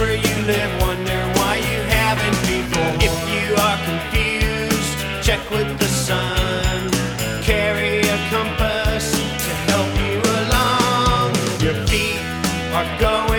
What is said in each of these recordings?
where you live, wonder why you haven't before. If you are confused, check with the sun. Carry a compass to help you along. Your feet are going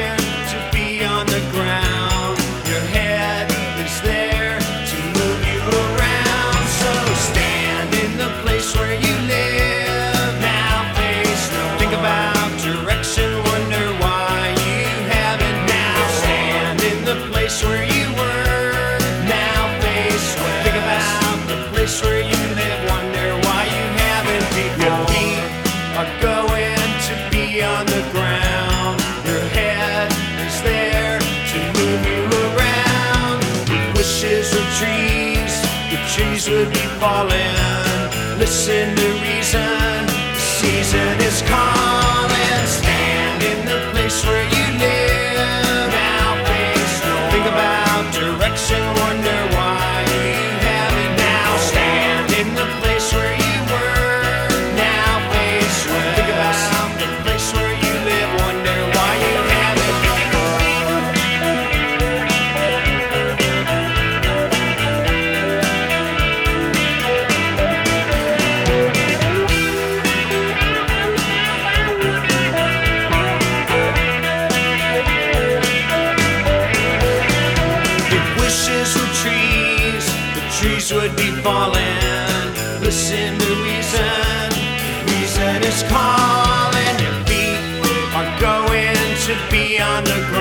the place where you were. Now face west. Think about the place where you live. Wonder why you haven't before. Your feet are going to be on the ground. Your head is there to move you around. If wishes were trees, the trees would be falling. Listen to reason, the season is bushes were trees, the trees would be falling. Listen to reason, reason is calling. Your feet are going to be on the ground.